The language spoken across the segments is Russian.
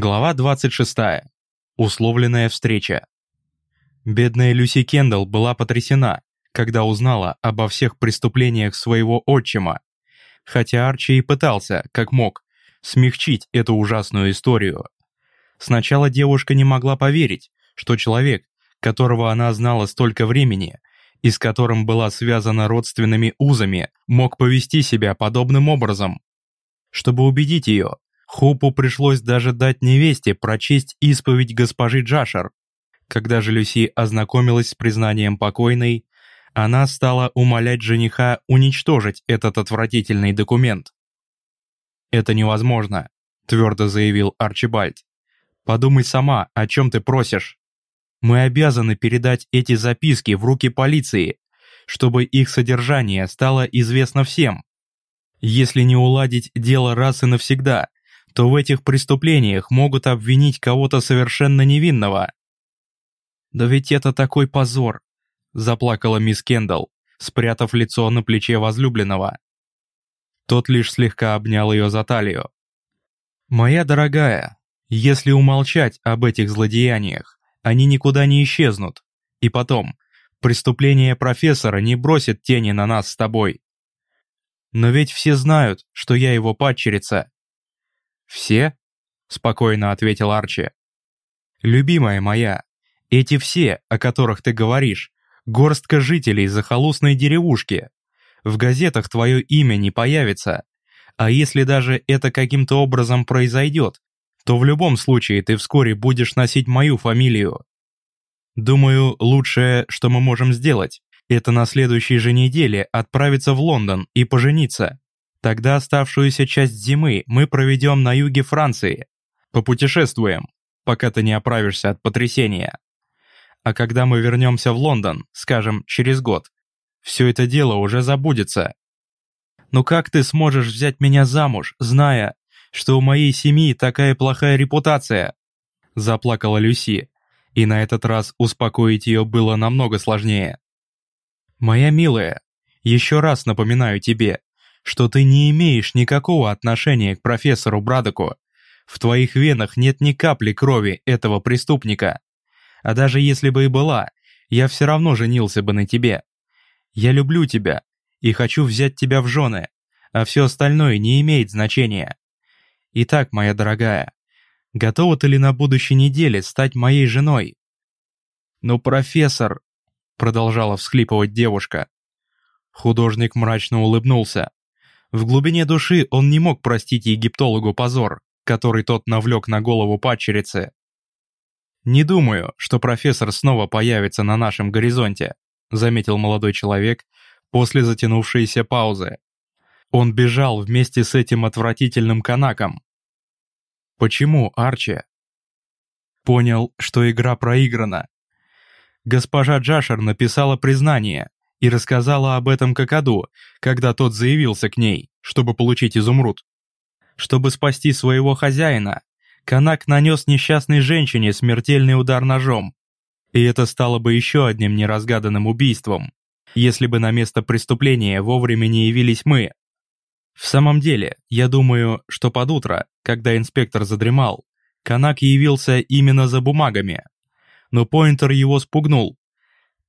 Глава 26. Условленная встреча. Бедная Люси Кендалл была потрясена, когда узнала обо всех преступлениях своего отчима, хотя Арчи и пытался, как мог, смягчить эту ужасную историю. Сначала девушка не могла поверить, что человек, которого она знала столько времени, и с которым была связана родственными узами, мог повести себя подобным образом. Чтобы убедить ее, Хупу пришлось даже дать невесте прочесть исповедь госпожи Джашер. Когда же Люси ознакомилась с признанием покойной, она стала умолять жениха уничтожить этот отвратительный документ. «Это невозможно», — твердо заявил Арчибальд. «Подумай сама, о чем ты просишь. Мы обязаны передать эти записки в руки полиции, чтобы их содержание стало известно всем. Если не уладить дело раз и навсегда, то в этих преступлениях могут обвинить кого-то совершенно невинного. «Да ведь это такой позор!» – заплакала мисс Кендалл, спрятав лицо на плече возлюбленного. Тот лишь слегка обнял ее за талию. «Моя дорогая, если умолчать об этих злодеяниях, они никуда не исчезнут. И потом, преступление профессора не бросит тени на нас с тобой. Но ведь все знают, что я его падчерица, «Все?» — спокойно ответил Арчи. «Любимая моя, эти все, о которых ты говоришь, горстка жителей захолустной деревушки. В газетах твое имя не появится. А если даже это каким-то образом произойдет, то в любом случае ты вскоре будешь носить мою фамилию. Думаю, лучшее, что мы можем сделать, это на следующей же неделе отправиться в Лондон и пожениться. Тогда оставшуюся часть зимы мы проведем на юге Франции. Попутешествуем, пока ты не оправишься от потрясения. А когда мы вернемся в Лондон, скажем, через год, все это дело уже забудется. Ну как ты сможешь взять меня замуж, зная, что у моей семьи такая плохая репутация?» Заплакала Люси, и на этот раз успокоить ее было намного сложнее. «Моя милая, еще раз напоминаю тебе, что ты не имеешь никакого отношения к профессору Брадоку. В твоих венах нет ни капли крови этого преступника. А даже если бы и была, я все равно женился бы на тебе. Я люблю тебя и хочу взять тебя в жены, а все остальное не имеет значения. Итак, моя дорогая, готова ты ли на будущей неделе стать моей женой? Ну, профессор, продолжала всхлипывать девушка. Художник мрачно улыбнулся. В глубине души он не мог простить египтологу позор, который тот навлек на голову падчерицы. «Не думаю, что профессор снова появится на нашем горизонте», заметил молодой человек после затянувшейся паузы. Он бежал вместе с этим отвратительным канаком. «Почему, Арчи?» Понял, что игра проиграна. Госпожа Джашер написала признание, и рассказала об этом Какаду, когда тот заявился к ней, чтобы получить изумруд. Чтобы спасти своего хозяина, Канак нанес несчастной женщине смертельный удар ножом. И это стало бы еще одним неразгаданным убийством, если бы на место преступления вовремя не явились мы. В самом деле, я думаю, что под утро, когда инспектор задремал, Канак явился именно за бумагами. Но Пойнтер его спугнул,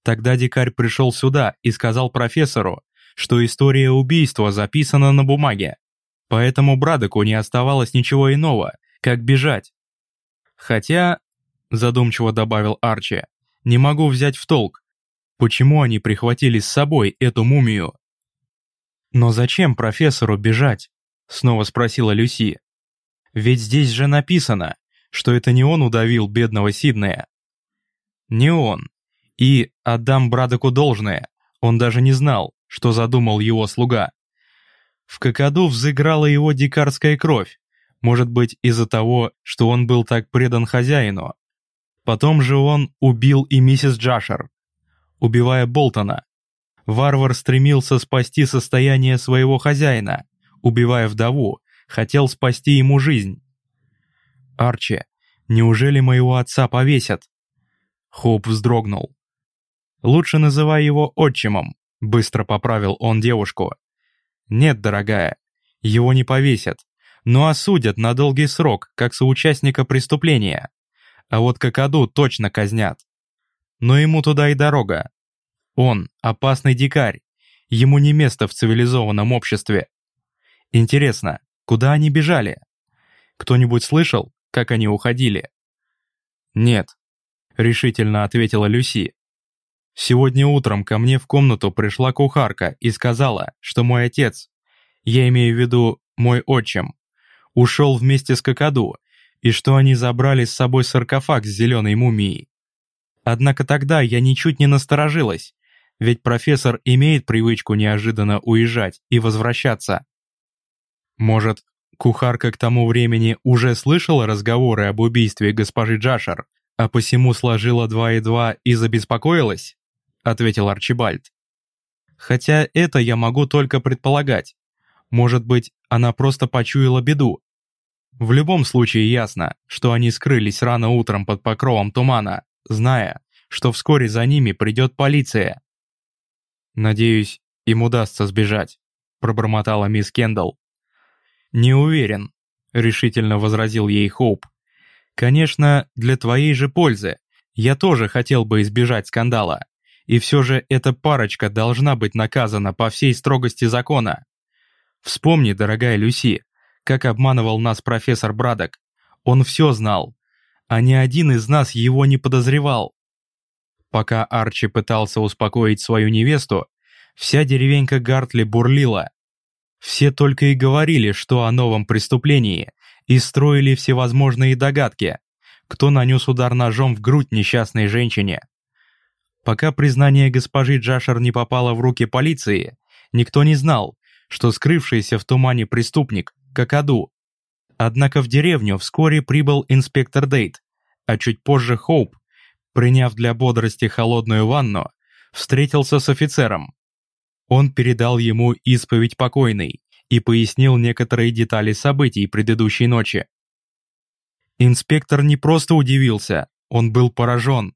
Тогда дикарь пришел сюда и сказал профессору, что история убийства записана на бумаге. Поэтому Брадоку не оставалось ничего иного, как бежать. Хотя, задумчиво добавил Арчи, не могу взять в толк, почему они прихватили с собой эту мумию. «Но зачем профессору бежать?» — снова спросила Люси. «Ведь здесь же написано, что это не он удавил бедного Сиднея». «Не он», и отдам Брадоку должное, он даже не знал, что задумал его слуга. В Кокоду взыграла его дикарская кровь, может быть из-за того, что он был так предан хозяину. Потом же он убил и миссис Джашер, убивая Болтона. Варвар стремился спасти состояние своего хозяина, убивая вдову, хотел спасти ему жизнь. «Арчи, неужели моего отца повесят?» Хоуп вздрогнул. Лучше называй его отчимом», — быстро поправил он девушку. «Нет, дорогая, его не повесят, но осудят на долгий срок, как соучастника преступления. А вот Какаду точно казнят. Но ему туда и дорога. Он – опасный дикарь, ему не место в цивилизованном обществе. Интересно, куда они бежали? Кто-нибудь слышал, как они уходили? Нет, решительно ответила Люси. Сегодня утром ко мне в комнату пришла кухарка и сказала, что мой отец, я имею в виду мой отчим, ушел вместе с Кокоду, и что они забрали с собой саркофаг с зеленой мумией. Однако тогда я ничуть не насторожилась, ведь профессор имеет привычку неожиданно уезжать и возвращаться. Может, кухарка к тому времени уже слышала разговоры об убийстве госпожи Джашер, а посему сложила два и два и забеспокоилась? Ответил Арчибальд. Хотя это я могу только предполагать. Может быть, она просто почуяла беду. В любом случае ясно, что они скрылись рано утром под покровом тумана, зная, что вскоре за ними придет полиция. «Надеюсь, им удастся сбежать», — пробормотала мисс Кендалл. «Не уверен», — решительно возразил ей Хоуп. «Конечно, для твоей же пользы. Я тоже хотел бы избежать скандала. И все же эта парочка должна быть наказана по всей строгости закона. Вспомни, дорогая Люси, как обманывал нас профессор Брадок. Он все знал, а ни один из нас его не подозревал. Пока Арчи пытался успокоить свою невесту, вся деревенька Гартли бурлила. Все только и говорили, что о новом преступлении, и строили всевозможные догадки, кто нанес удар ножом в грудь несчастной женщине. Пока признание госпожи Джашер не попало в руки полиции, никто не знал, что скрывшийся в тумане преступник – Какаду. Однако в деревню вскоре прибыл инспектор Дейт, а чуть позже Хоуп приняв для бодрости холодную ванну, встретился с офицером. Он передал ему исповедь покойной и пояснил некоторые детали событий предыдущей ночи. Инспектор не просто удивился, он был поражен.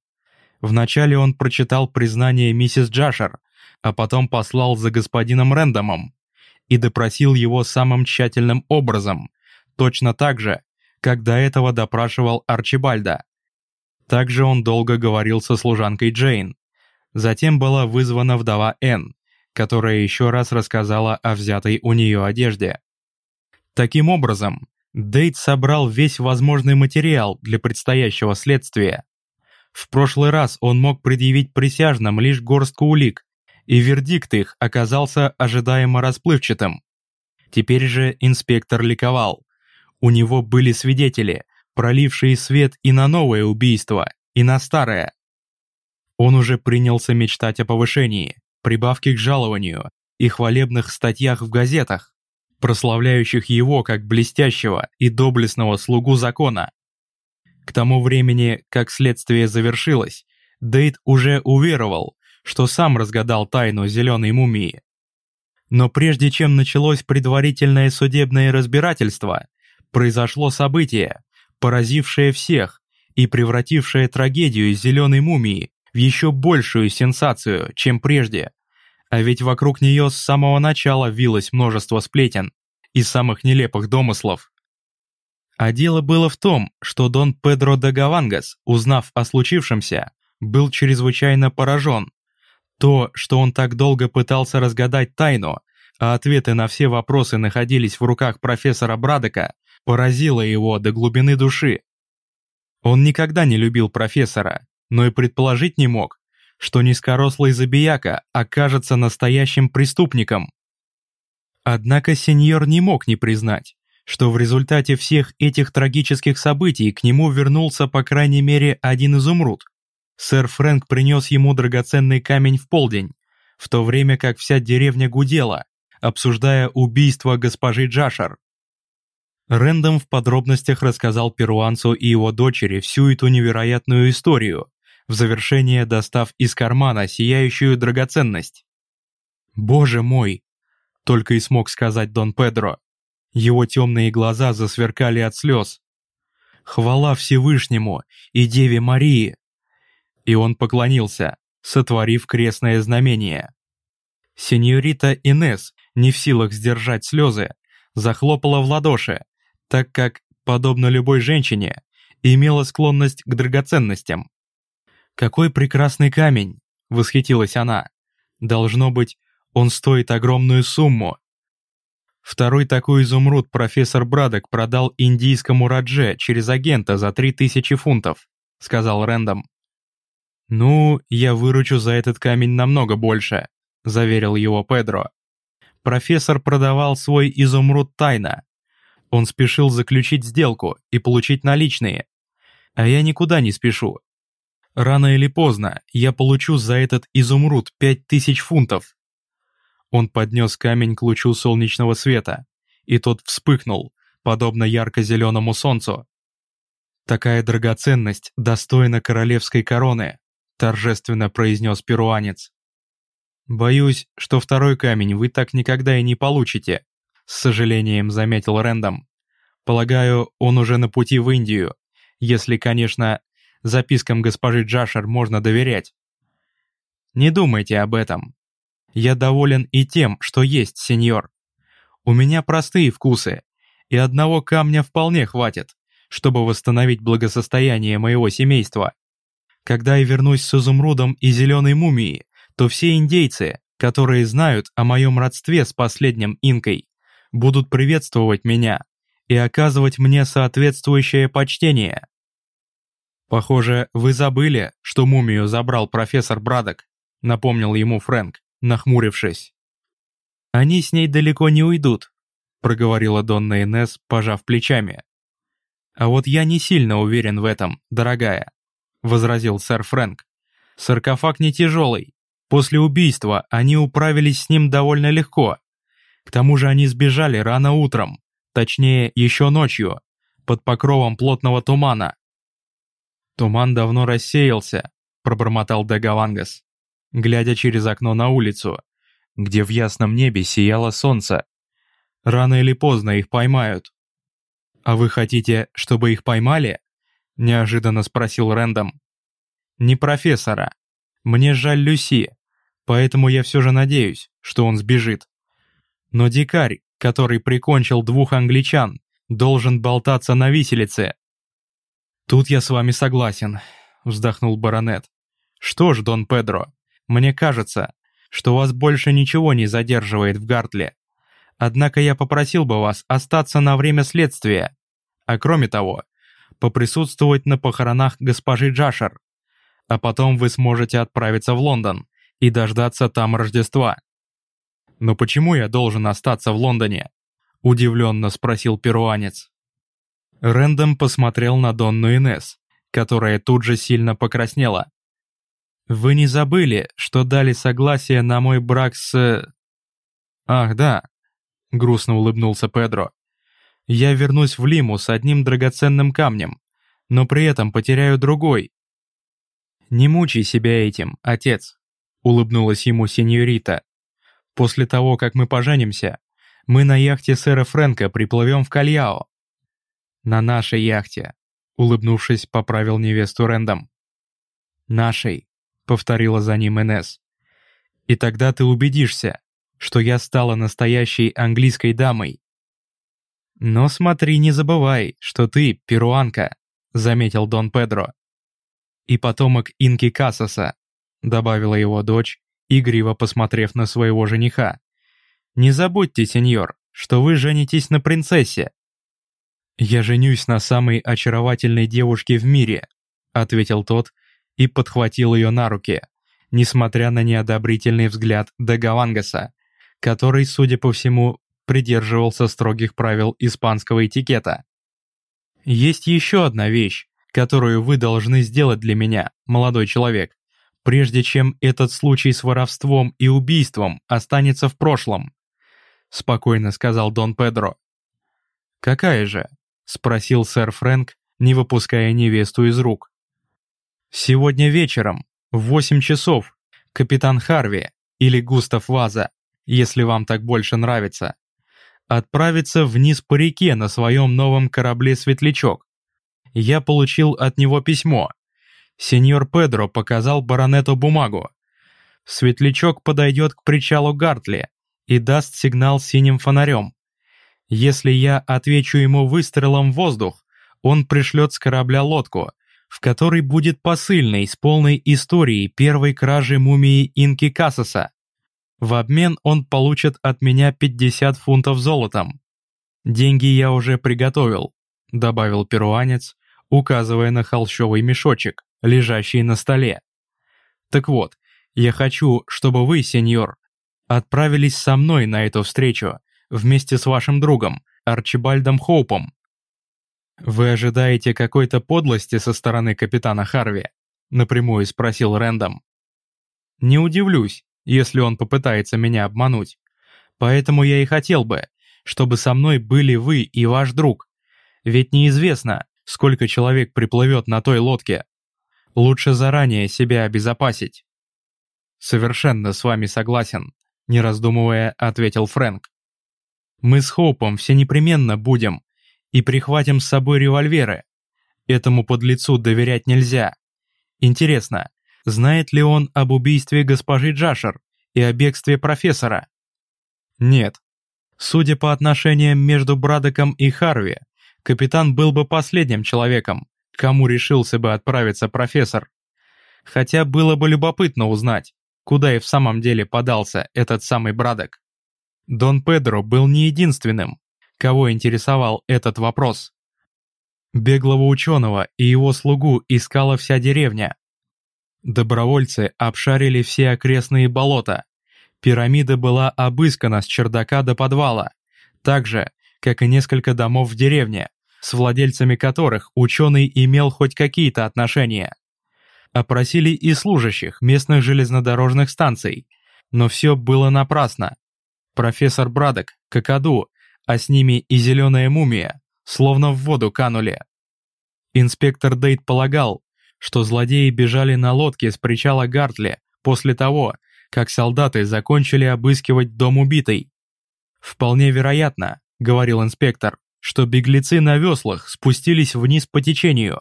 Вначале он прочитал признание миссис Джашер, а потом послал за господином Рэндомом и допросил его самым тщательным образом, точно так же, как до этого допрашивал Арчибальда. Также он долго говорил со служанкой Джейн. Затем была вызвана вдова Энн, которая еще раз рассказала о взятой у нее одежде. Таким образом, Дейт собрал весь возможный материал для предстоящего следствия. В прошлый раз он мог предъявить присяжным лишь горстку улик, и вердикт их оказался ожидаемо расплывчатым. Теперь же инспектор ликовал. У него были свидетели, пролившие свет и на новое убийство, и на старое. Он уже принялся мечтать о повышении, прибавке к жалованию и хвалебных статьях в газетах, прославляющих его как блестящего и доблестного слугу закона. К тому времени, как следствие завершилось, Дейт уже уверовал, что сам разгадал тайну зеленой мумии. Но прежде чем началось предварительное судебное разбирательство, произошло событие, поразившая всех и превратившая трагедию зеленой мумии в еще большую сенсацию, чем прежде. А ведь вокруг нее с самого начала вилось множество сплетен и самых нелепых домыслов. А дело было в том, что Дон Педро де Гавангас, узнав о случившемся, был чрезвычайно поражен. То, что он так долго пытался разгадать тайну, а ответы на все вопросы находились в руках профессора Брадека, поразило его до глубины души. Он никогда не любил профессора, но и предположить не мог, что низкорослый забияка окажется настоящим преступником. Однако сеньор не мог не признать, что в результате всех этих трагических событий к нему вернулся по крайней мере один изумруд. Сэр Фрэнк принес ему драгоценный камень в полдень, в то время как вся деревня гудела, обсуждая убийство госпожи Джашер. Рэндом в подробностях рассказал перуанцу и его дочери всю эту невероятную историю, в завершение достав из кармана сияющую драгоценность. «Боже мой!» — только и смог сказать Дон Педро. Его темные глаза засверкали от слез. «Хвала Всевышнему и Деве Марии!» И он поклонился, сотворив крестное знамение. Сеньорита Инес, не в силах сдержать слезы, захлопала в ладоши, так как, подобно любой женщине, имела склонность к драгоценностям. «Какой прекрасный камень!» — восхитилась она. «Должно быть, он стоит огромную сумму». Второй такой изумруд профессор Брадок продал индийскому Радже через агента за три тысячи фунтов, сказал Рэндом. «Ну, я выручу за этот камень намного больше», — заверил его Педро. Профессор продавал свой изумруд тайно. Он спешил заключить сделку и получить наличные. А я никуда не спешу. Рано или поздно я получу за этот изумруд пять тысяч фунтов. Он поднес камень к лучу солнечного света, и тот вспыхнул, подобно ярко-зеленому солнцу. «Такая драгоценность достойна королевской короны», торжественно произнес перуанец. «Боюсь, что второй камень вы так никогда и не получите», с сожалением заметил Рэндом. «Полагаю, он уже на пути в Индию, если, конечно, запискам госпожи Джашер можно доверять. Не думайте об этом. Я доволен и тем, что есть, сеньор. У меня простые вкусы, и одного камня вполне хватит, чтобы восстановить благосостояние моего семейства. Когда я вернусь с изумрудом и зеленой мумией, то все индейцы, которые знают о моем родстве с последним инкой, будут приветствовать меня и оказывать мне соответствующее почтение. «Похоже, вы забыли, что мумию забрал профессор Брадок», напомнил ему Фрэнк, нахмурившись. «Они с ней далеко не уйдут», проговорила Донна Инесс, пожав плечами. «А вот я не сильно уверен в этом, дорогая», возразил сэр Фрэнк. «Саркофаг не тяжелый. После убийства они управились с ним довольно легко. К тому же они сбежали рано утром, точнее, еще ночью, под покровом плотного тумана. «Туман давно рассеялся», — пробормотал Дагавангас, глядя через окно на улицу, где в ясном небе сияло солнце. «Рано или поздно их поймают». «А вы хотите, чтобы их поймали?» — неожиданно спросил Рэндом. «Не профессора. Мне жаль Люси, поэтому я все же надеюсь, что он сбежит. Но дикарь, который прикончил двух англичан, должен болтаться на виселице, «Тут я с вами согласен», — вздохнул баронет. «Что ж, Дон Педро, мне кажется, что вас больше ничего не задерживает в Гартле. Однако я попросил бы вас остаться на время следствия, а кроме того, поприсутствовать на похоронах госпожи Джашер, а потом вы сможете отправиться в Лондон и дождаться там Рождества». «Но почему я должен остаться в Лондоне?» — удивленно спросил перуанец. Рэндом посмотрел на Донну Инес, которая тут же сильно покраснела. «Вы не забыли, что дали согласие на мой брак с...» «Ах, да», — грустно улыбнулся Педро. «Я вернусь в Лиму с одним драгоценным камнем, но при этом потеряю другой». «Не мучай себя этим, отец», — улыбнулась ему сеньорита. «После того, как мы поженимся, мы на яхте сэра Фрэнка приплывем в Кальяо, «На нашей яхте», — улыбнувшись, поправил невесту Рэндом. «Нашей», — повторила за ним Инесс. «И тогда ты убедишься, что я стала настоящей английской дамой». «Но смотри, не забывай, что ты перуанка», — заметил Дон Педро. «И потомок Инки Касаса», — добавила его дочь, игриво посмотрев на своего жениха. «Не забудьте, сеньор, что вы женитесь на принцессе, «Я женюсь на самой очаровательной девушке в мире», ответил тот и подхватил ее на руки, несмотря на неодобрительный взгляд Дагавангаса, который, судя по всему, придерживался строгих правил испанского этикета. «Есть еще одна вещь, которую вы должны сделать для меня, молодой человек, прежде чем этот случай с воровством и убийством останется в прошлом», спокойно сказал Дон Педро. «Какая же?» — спросил сэр Фрэнк, не выпуская невесту из рук. «Сегодня вечером, в восемь часов, капитан Харви или Густав Ваза, если вам так больше нравится, отправится вниз по реке на своем новом корабле «Светлячок». Я получил от него письмо. Сеньор Педро показал баронету бумагу. Светлячок подойдет к причалу Гартли и даст сигнал синим фонарем. Если я отвечу ему выстрелом в воздух, он пришлет с корабля лодку, в которой будет посыльный с полной историей первой кражи мумии Инки Кассаса. В обмен он получит от меня 50 фунтов золотом. Деньги я уже приготовил, добавил перуанец, указывая на холщовый мешочек, лежащий на столе. Так вот, я хочу, чтобы вы, сеньор, отправились со мной на эту встречу, вместе с вашим другом, Арчибальдом Хоупом. «Вы ожидаете какой-то подлости со стороны капитана Харви?» — напрямую спросил Рэндом. «Не удивлюсь, если он попытается меня обмануть. Поэтому я и хотел бы, чтобы со мной были вы и ваш друг. Ведь неизвестно, сколько человек приплывет на той лодке. Лучше заранее себя обезопасить». «Совершенно с вами согласен», — не раздумывая, ответил Фрэнк. «Мы с Хоупом все непременно будем, и прихватим с собой револьверы. Этому подлецу доверять нельзя. Интересно, знает ли он об убийстве госпожи Джашер и о бегстве профессора? Нет. Судя по отношениям между Брадоком и Харви, капитан был бы последним человеком, кому решился бы отправиться профессор. Хотя было бы любопытно узнать, куда и в самом деле подался этот самый Брадок. Дон Педро был не единственным, кого интересовал этот вопрос. Беглого ученого и его слугу искала вся деревня. Добровольцы обшарили все окрестные болота. Пирамида была обыскана с чердака до подвала, так же, как и несколько домов в деревне, с владельцами которых ученый имел хоть какие-то отношения. Опросили и служащих местных железнодорожных станций, но все было напрасно. Профессор Брадок, Какаду, а с ними и зеленая мумия, словно в воду канули. Инспектор Дейт полагал, что злодеи бежали на лодке с причала Гартли после того, как солдаты закончили обыскивать дом убитой. «Вполне вероятно», — говорил инспектор, что беглецы на веслах спустились вниз по течению,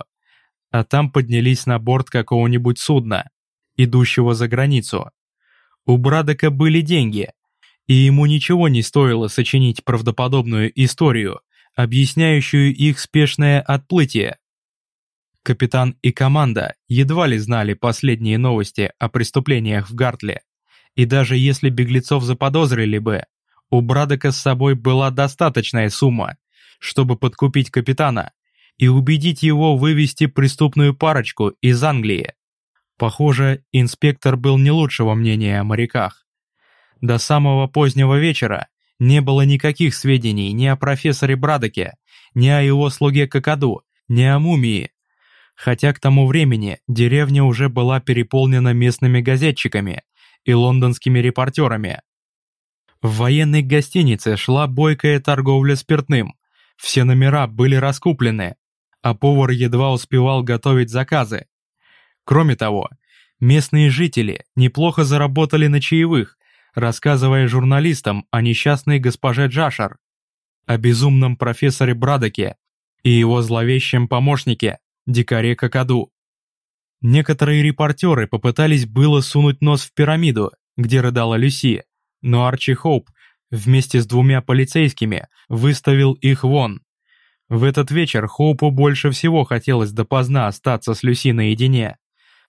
а там поднялись на борт какого-нибудь судна, идущего за границу. У Брадока были деньги, и ему ничего не стоило сочинить правдоподобную историю, объясняющую их спешное отплытие. Капитан и команда едва ли знали последние новости о преступлениях в Гартле, и даже если беглецов заподозрили бы, у Брадока с собой была достаточная сумма, чтобы подкупить капитана и убедить его вывести преступную парочку из Англии. Похоже, инспектор был не лучшего мнения о моряках. До самого позднего вечера не было никаких сведений ни о профессоре Брадоке, ни о его слуге Какаду, ни о мумии. Хотя к тому времени деревня уже была переполнена местными газетчиками и лондонскими репортерами. В военной гостинице шла бойкая торговля спиртным, все номера были раскуплены, а повар едва успевал готовить заказы. Кроме того, местные жители неплохо заработали на чаевых рассказывая журналистам о несчастной госпоже Джашер, о безумном профессоре Брадоке и его зловещем помощнике, дикаре Какаду. Некоторые репортеры попытались было сунуть нос в пирамиду, где рыдала Люси, но Арчи Хоуп вместе с двумя полицейскими выставил их вон. В этот вечер Хоупу больше всего хотелось допоздна остаться с Люси наедине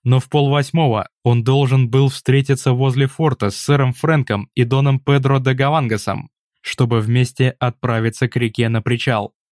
но в полвосьмого он должен был встретиться возле форта с сэром Фрэнком и доном Педро де Гавангасом, чтобы вместе отправиться к реке на причал.